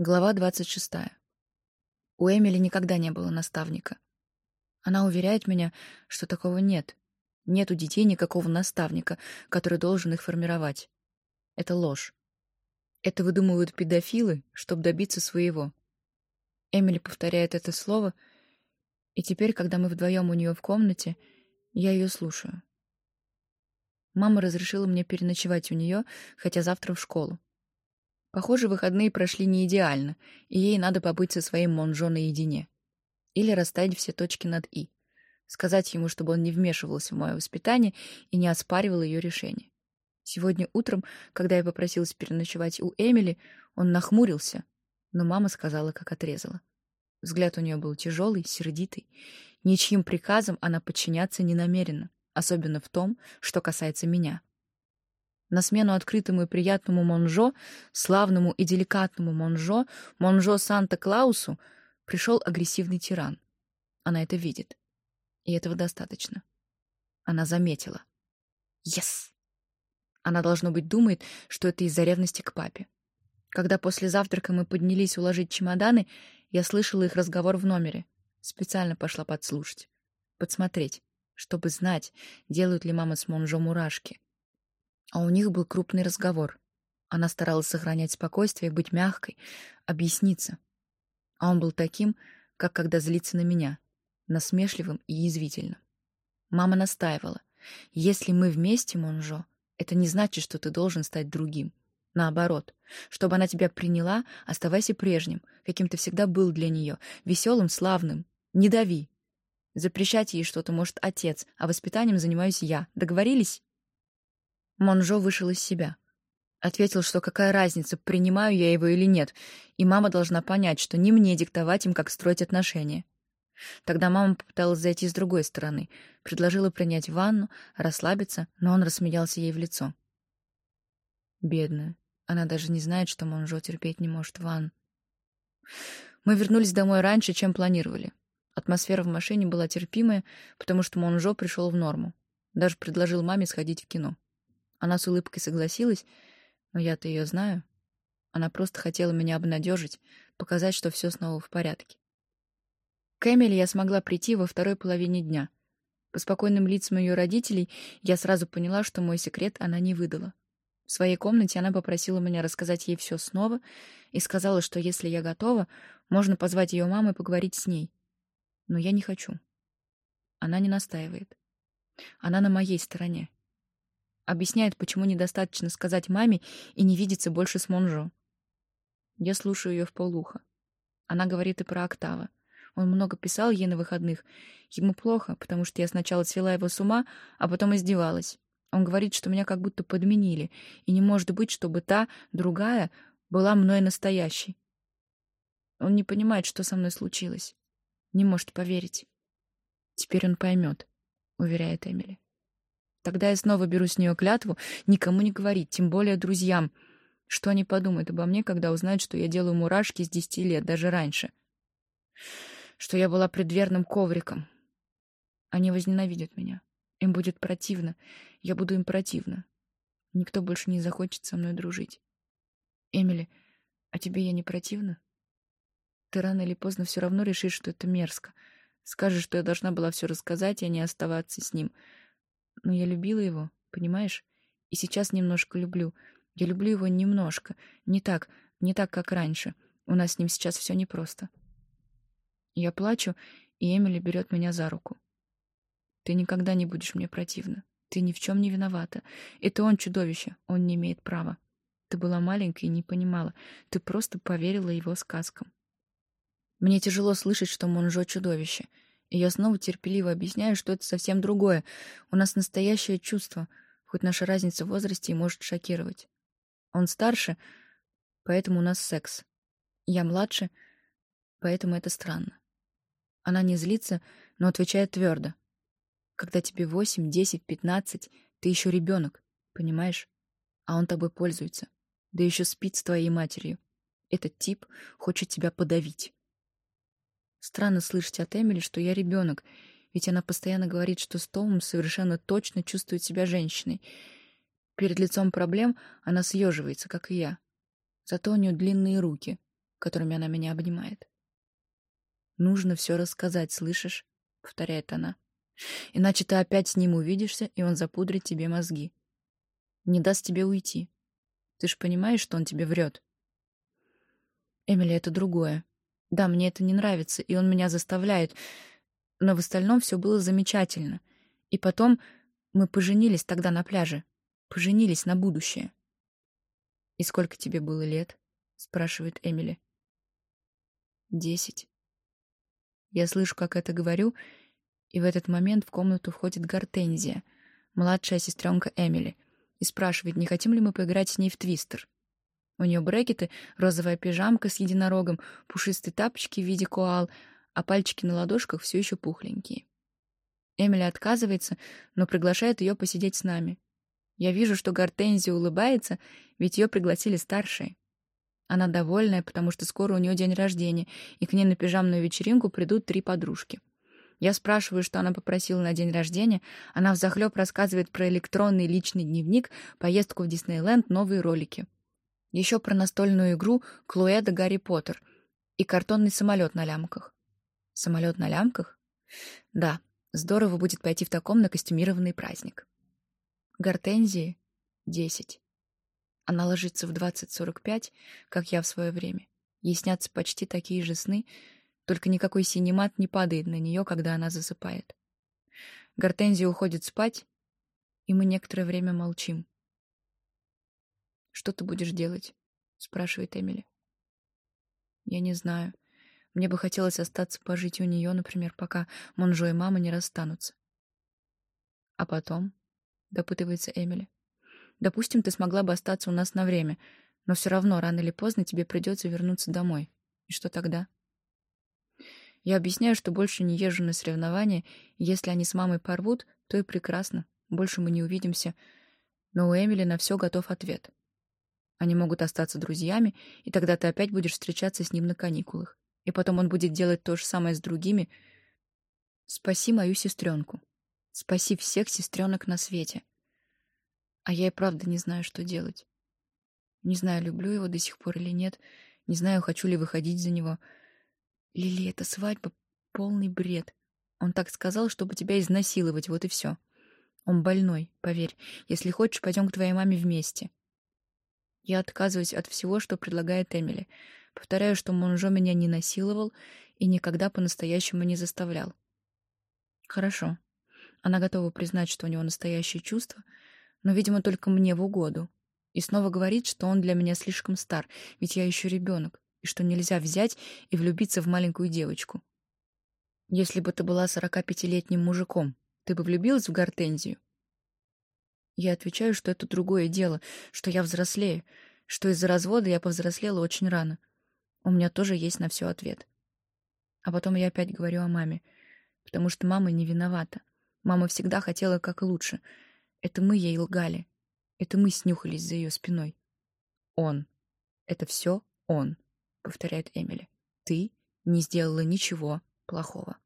Глава 26. У Эмили никогда не было наставника. Она уверяет меня, что такого нет. Нет у детей никакого наставника, который должен их формировать. Это ложь. Это выдумывают педофилы, чтобы добиться своего. Эмили повторяет это слово, и теперь, когда мы вдвоем у нее в комнате, я ее слушаю. Мама разрешила мне переночевать у нее, хотя завтра в школу. Похоже, выходные прошли не идеально, и ей надо побыть со своим Монжо наедине. Или расставить все точки над «и». Сказать ему, чтобы он не вмешивался в мое воспитание и не оспаривал ее решение. Сегодня утром, когда я попросилась переночевать у Эмили, он нахмурился, но мама сказала, как отрезала. Взгляд у нее был тяжелый, сердитый. Ничьим приказам она подчиняться не намерена, особенно в том, что касается меня. На смену открытому и приятному Монжо, славному и деликатному Монжо, Монжо Санта-Клаусу, пришел агрессивный тиран. Она это видит. И этого достаточно. Она заметила. Yes! Она, должно быть, думает, что это из-за ревности к папе. Когда после завтрака мы поднялись уложить чемоданы, я слышала их разговор в номере. Специально пошла подслушать. Подсмотреть, чтобы знать, делают ли мама с Монжо мурашки. А у них был крупный разговор. Она старалась сохранять спокойствие, быть мягкой, объясниться. А он был таким, как когда злится на меня, насмешливым и язвительным. Мама настаивала. «Если мы вместе, Монжо, это не значит, что ты должен стать другим. Наоборот, чтобы она тебя приняла, оставайся прежним, каким ты всегда был для нее, веселым, славным. Не дави. Запрещать ей что-то может отец, а воспитанием занимаюсь я. Договорились?» Монжо вышел из себя. Ответил, что какая разница, принимаю я его или нет, и мама должна понять, что не мне диктовать им, как строить отношения. Тогда мама попыталась зайти с другой стороны, предложила принять ванну, расслабиться, но он рассмеялся ей в лицо. Бедная. Она даже не знает, что Монжо терпеть не может ванн. Мы вернулись домой раньше, чем планировали. Атмосфера в машине была терпимая, потому что Монжо пришел в норму. Даже предложил маме сходить в кино. Она с улыбкой согласилась, но я-то ее знаю. Она просто хотела меня обнадежить, показать, что все снова в порядке. К Эмили я смогла прийти во второй половине дня. По спокойным лицам ее родителей я сразу поняла, что мой секрет она не выдала. В своей комнате она попросила меня рассказать ей все снова и сказала, что если я готова, можно позвать ее маму и поговорить с ней. Но я не хочу. Она не настаивает. Она на моей стороне. Объясняет, почему недостаточно сказать маме и не видеться больше с Монжо. Я слушаю ее в полуха. Она говорит и про Октава. Он много писал ей на выходных. Ему плохо, потому что я сначала свела его с ума, а потом издевалась. Он говорит, что меня как будто подменили, и не может быть, чтобы та, другая, была мной настоящей. Он не понимает, что со мной случилось. Не может поверить. Теперь он поймет, — уверяет Эмили. Тогда я снова беру с нее клятву никому не говорить, тем более друзьям. Что они подумают обо мне, когда узнают, что я делаю мурашки с десяти лет, даже раньше? Что я была предверным ковриком. Они возненавидят меня. Им будет противно. Я буду им противна. Никто больше не захочет со мной дружить. Эмили, а тебе я не противна? Ты рано или поздно все равно решишь, что это мерзко. Скажешь, что я должна была все рассказать, а не оставаться с ним — но я любила его, понимаешь? И сейчас немножко люблю. Я люблю его немножко. Не так, не так, как раньше. У нас с ним сейчас все непросто. Я плачу, и Эмили берет меня за руку. Ты никогда не будешь мне противна. Ты ни в чем не виновата. Это он чудовище, он не имеет права. Ты была маленькой и не понимала. Ты просто поверила его сказкам. Мне тяжело слышать, что Монжо чудовище — и я снова терпеливо объясняю, что это совсем другое. У нас настоящее чувство, хоть наша разница в возрасте и может шокировать. Он старше, поэтому у нас секс. Я младше, поэтому это странно. Она не злится, но отвечает твердо. Когда тебе восемь, десять, пятнадцать, ты еще ребенок, понимаешь? А он тобой пользуется. Да еще спит с твоей матерью. Этот тип хочет тебя подавить. Странно слышать от Эмили, что я ребенок, ведь она постоянно говорит, что с Томом совершенно точно чувствует себя женщиной. Перед лицом проблем она съеживается, как и я. Зато у нее длинные руки. которыми она меня обнимает. «Нужно все рассказать, слышишь?» — повторяет она. «Иначе ты опять с ним увидишься, и он запудрит тебе мозги. Не даст тебе уйти. Ты ж понимаешь, что он тебе врет?» «Эмили, это другое. Да, мне это не нравится, и он меня заставляет, но в остальном все было замечательно. И потом мы поженились тогда на пляже. Поженились на будущее». «И сколько тебе было лет?» — спрашивает Эмили. «Десять». Я слышу, как это говорю, и в этот момент в комнату входит Гортензия, младшая сестренка Эмили, и спрашивает, не хотим ли мы поиграть с ней в твистер. У нее брекеты, розовая пижамка с единорогом, пушистые тапочки в виде коал, а пальчики на ладошках все еще пухленькие. Эмили отказывается, но приглашает ее посидеть с нами. Я вижу, что Гортензия улыбается, ведь ее пригласили старшие. Она довольная, потому что скоро у нее день рождения, и к ней на пижамную вечеринку придут три подружки. Я спрашиваю, что она попросила на день рождения. Она взахлеб рассказывает про электронный личный дневник, поездку в Диснейленд, новые ролики. Еще про настольную игру «Клуэда Гарри Поттер» и картонный самолет на лямках. Самолет на лямках? Да, здорово будет пойти в таком на костюмированный праздник. Гортензии — десять. Она ложится в 20-45, как я в свое время. Ей снятся почти такие же сны, только никакой синемат не падает на нее, когда она засыпает. Гортензия уходит спать, и мы некоторое время молчим. «Что ты будешь делать?» — спрашивает Эмили. «Я не знаю. Мне бы хотелось остаться пожить у нее, например, пока Монжо и мама не расстанутся». «А потом?» — допытывается Эмили. Допустим, ты смогла бы остаться у нас на время, но все равно рано или поздно тебе придется вернуться домой. И что тогда? Я объясняю, что больше не езжу на соревнования, и если они с мамой порвут, то и прекрасно, больше мы не увидимся. Но у Эмили на все готов ответ. Они могут остаться друзьями, и тогда ты опять будешь встречаться с ним на каникулах. И потом он будет делать то же самое с другими. Спаси мою сестренку. Спаси всех сестренок на свете. А я и правда не знаю, что делать. Не знаю, люблю его до сих пор или нет. Не знаю, хочу ли выходить за него. Лили, эта свадьба — полный бред. Он так сказал, чтобы тебя изнасиловать, вот и все. Он больной, поверь. Если хочешь, пойдем к твоей маме вместе. Я отказываюсь от всего, что предлагает Эмили. Повторяю, что Монжо меня не насиловал и никогда по-настоящему не заставлял. Хорошо. Она готова признать, что у него настоящие чувства — но, видимо, только мне в угоду. И снова говорит, что он для меня слишком стар, ведь я еще ребенок, и что нельзя взять и влюбиться в маленькую девочку. Если бы ты была 45-летним мужиком, ты бы влюбилась в Гортензию? Я отвечаю, что это другое дело, что я взрослею, что из-за развода я повзрослела очень рано. У меня тоже есть на все ответ. А потом я опять говорю о маме, потому что мама не виновата. Мама всегда хотела как лучше — это мы ей лгали. Это мы снюхались за ее спиной. Он. Это все он, повторяет Эмили. Ты не сделала ничего плохого.